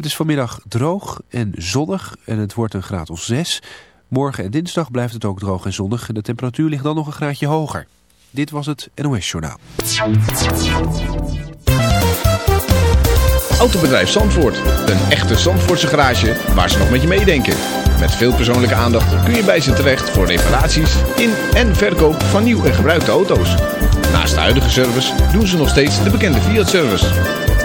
Het is vanmiddag droog en zonnig en het wordt een graad of 6. Morgen en dinsdag blijft het ook droog en zonnig en de temperatuur ligt dan nog een graadje hoger. Dit was het NOS Journaal. Autobedrijf Zandvoort. Een echte Zandvoortse garage waar ze nog met je meedenken. Met veel persoonlijke aandacht kun je bij ze terecht voor reparaties in en verkoop van nieuw en gebruikte auto's. Naast de huidige service doen ze nog steeds de bekende Fiat-service.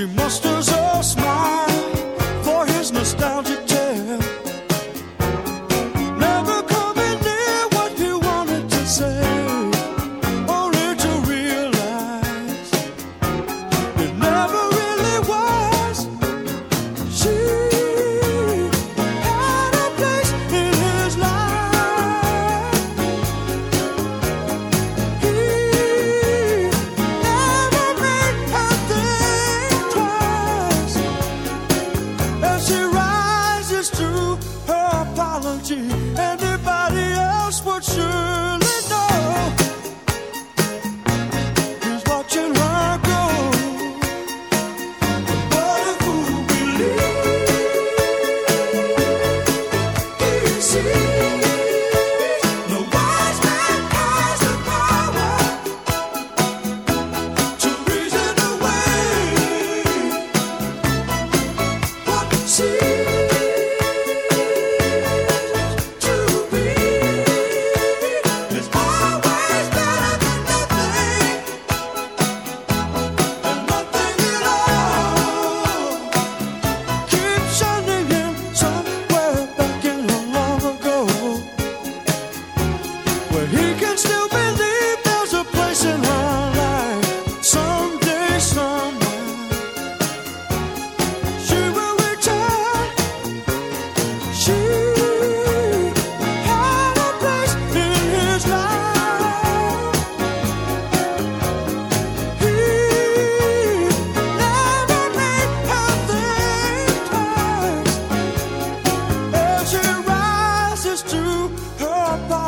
she musters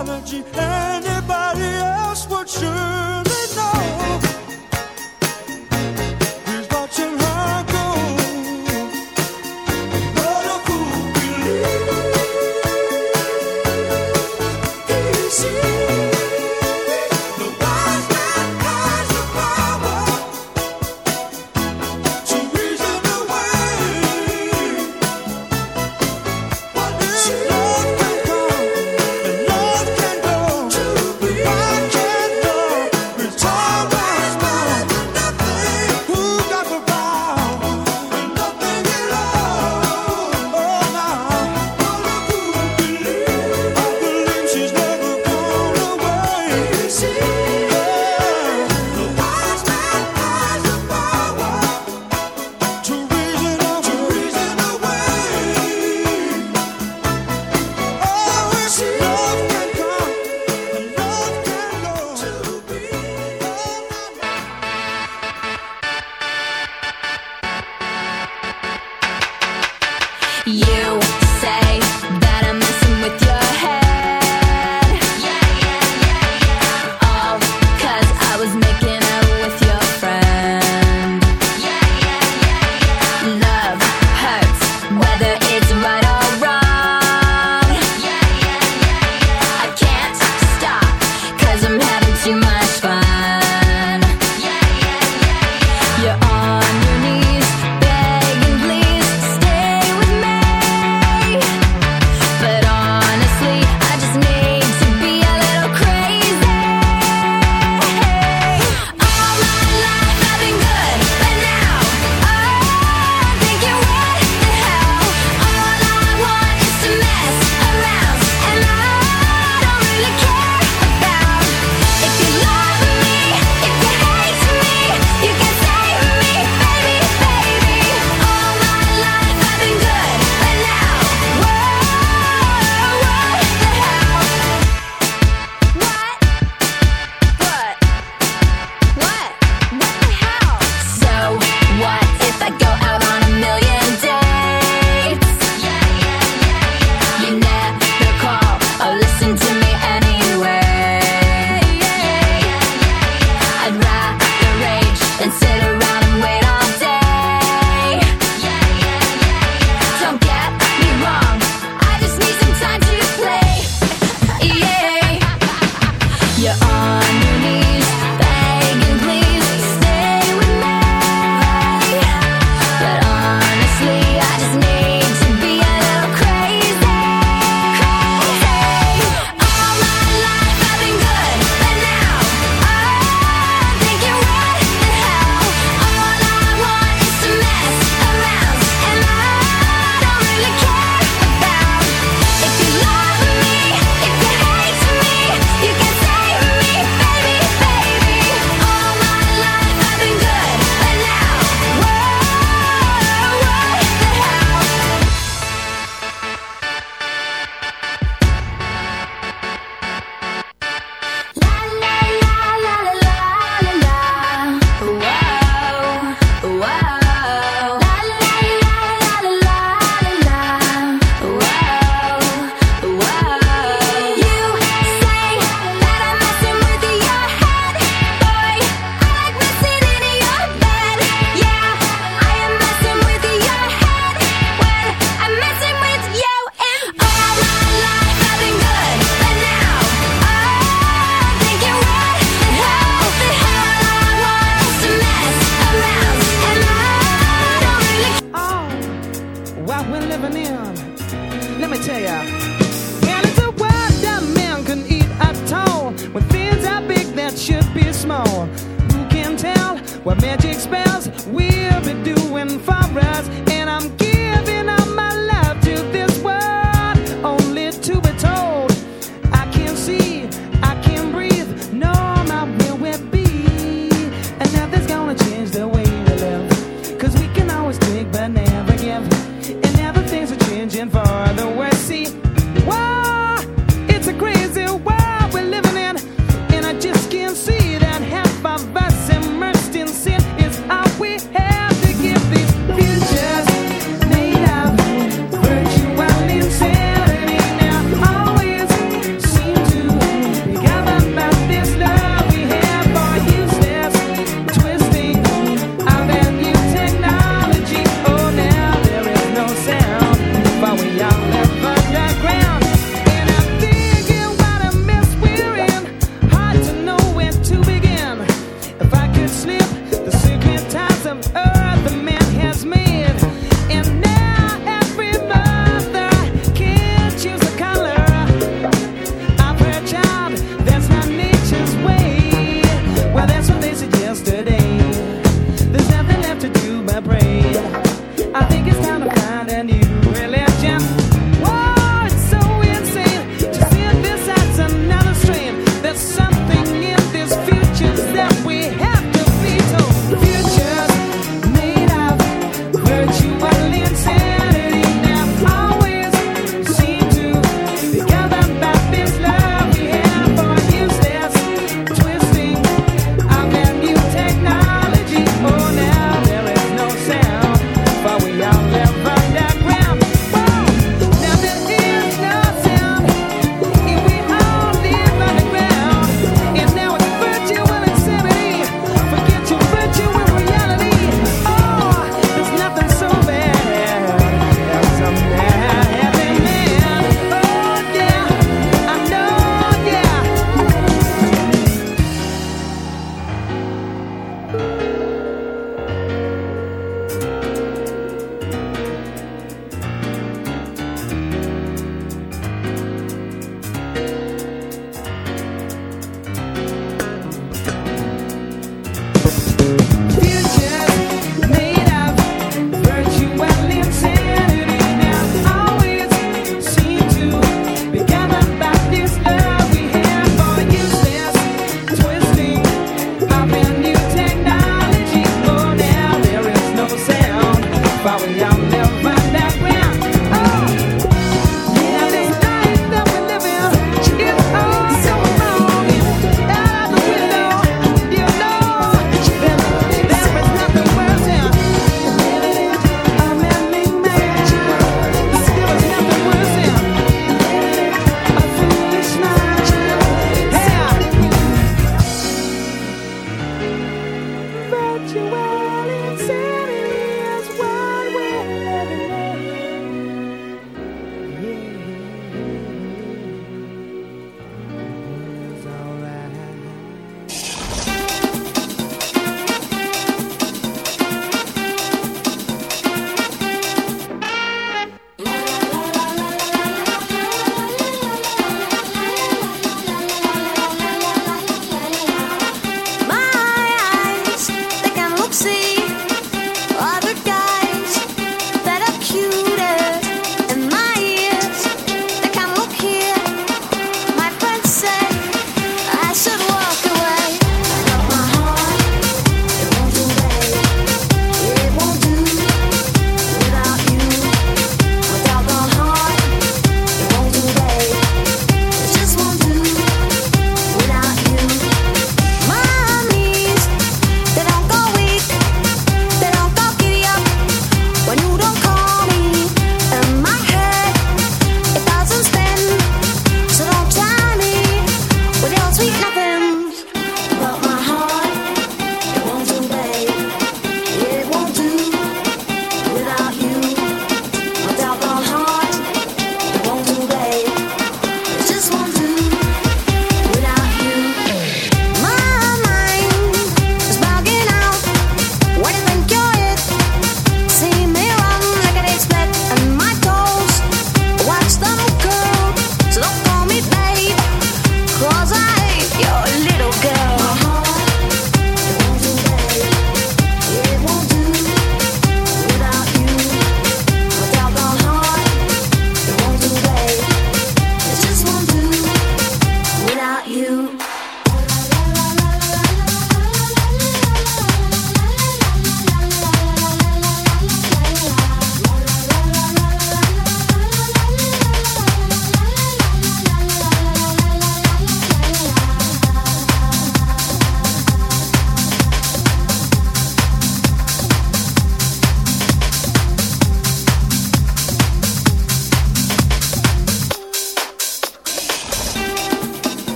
apology. Anybody else would surely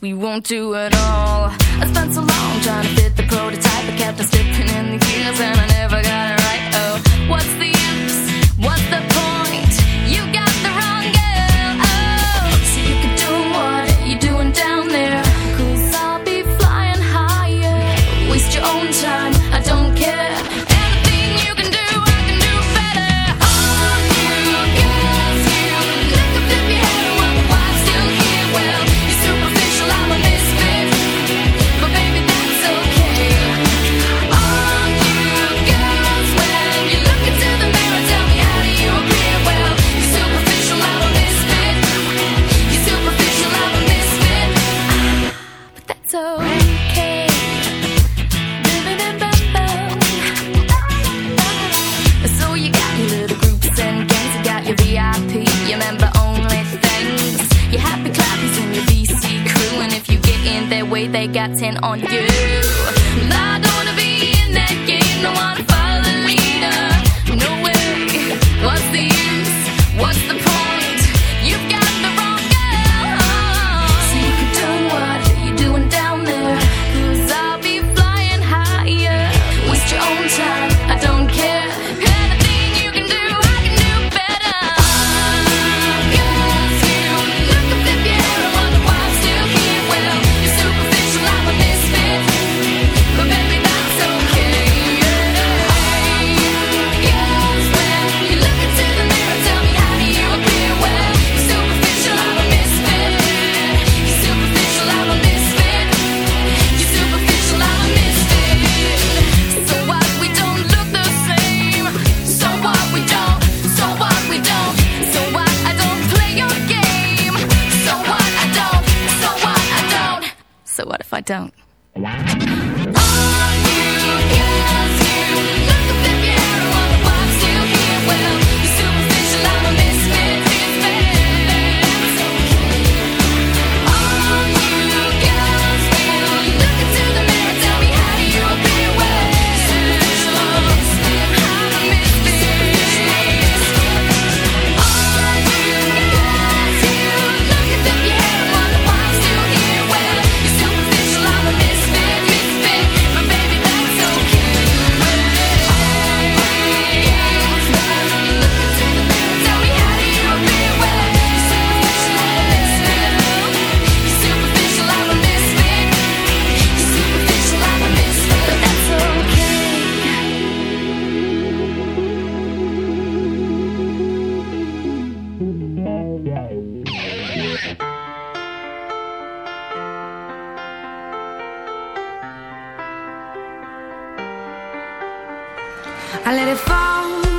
we won't do it all. I spent so long trying to fit the prototype. I let it fall.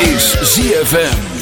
Is ZFM.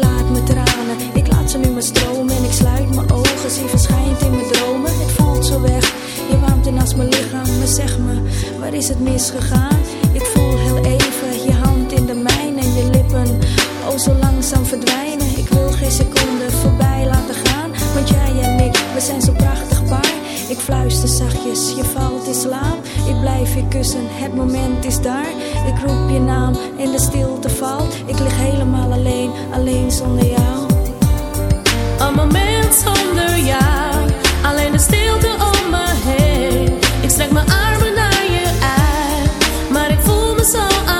Laat me tranen, ik laat ze nu maar stromen En ik sluit mijn ogen, zie verschijnt in mijn dromen. Het voelt zo weg, je warmt in als mijn lichaam Maar zeg me, waar is het misgegaan? Ik voel heel even je hand in de mijne En je lippen, oh zo langzaam verdwijnen. Ik wil geen seconde voorbij laten gaan Want jij en ik, we zijn zo prachtig paar. Ik fluister zachtjes, je valt in slaap. Ik blijf je kussen, het moment is daar. Ik roep je naam en de stilte valt. Ik lig helemaal alleen, alleen zonder jou. Een moment zonder jou. Alleen de stilte om me heen. Ik strek mijn armen naar je uit Maar ik voel me zo alleen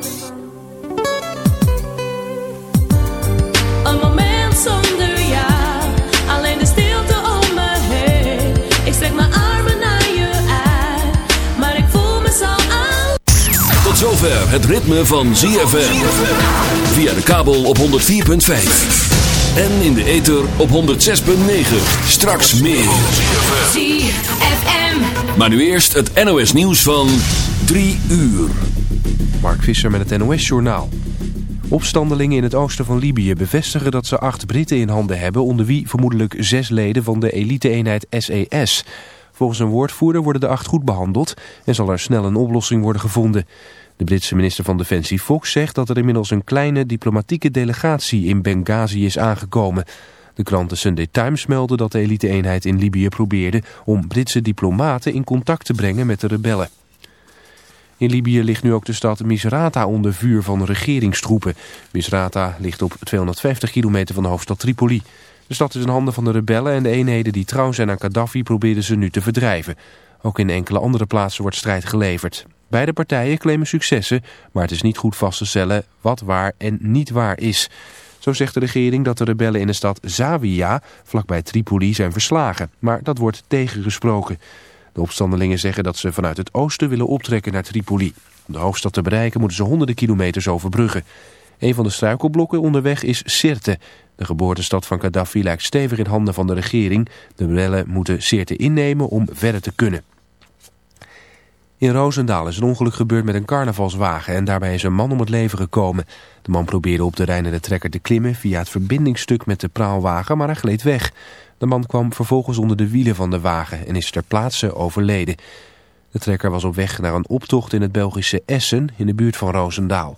zover het ritme van ZFM. Via de kabel op 104.5. En in de ether op 106.9. Straks meer. ZFM. Maar nu eerst het NOS nieuws van 3 uur. Mark Visser met het NOS-journaal. Opstandelingen in het oosten van Libië bevestigen dat ze acht Britten in handen hebben... onder wie vermoedelijk zes leden van de elite-eenheid SES. Volgens een woordvoerder worden de acht goed behandeld... en zal er snel een oplossing worden gevonden. De Britse minister van Defensie Fox zegt dat er inmiddels een kleine diplomatieke delegatie in Benghazi is aangekomen. De krant The Sunday Times meldde dat de elite-eenheid in Libië probeerde om Britse diplomaten in contact te brengen met de rebellen. In Libië ligt nu ook de stad Misrata onder vuur van regeringstroepen. Misrata ligt op 250 kilometer van de hoofdstad Tripoli. De stad is in handen van de rebellen en de eenheden die trouw zijn aan Gaddafi probeerden ze nu te verdrijven. Ook in enkele andere plaatsen wordt strijd geleverd. Beide partijen claimen successen, maar het is niet goed vast te stellen wat waar en niet waar is. Zo zegt de regering dat de rebellen in de stad Zawiya, vlakbij Tripoli, zijn verslagen. Maar dat wordt tegengesproken. De opstandelingen zeggen dat ze vanuit het oosten willen optrekken naar Tripoli. Om de hoofdstad te bereiken moeten ze honderden kilometers overbruggen. Een van de struikelblokken onderweg is Sirte. De geboortestad van Gaddafi lijkt stevig in handen van de regering. De rebellen moeten Sirte innemen om verder te kunnen. In Roosendaal is een ongeluk gebeurd met een carnavalswagen en daarbij is een man om het leven gekomen. De man probeerde op de rijdende trekker te klimmen via het verbindingsstuk met de praalwagen, maar hij gleed weg. De man kwam vervolgens onder de wielen van de wagen en is ter plaatse overleden. De trekker was op weg naar een optocht in het Belgische Essen in de buurt van Roosendaal.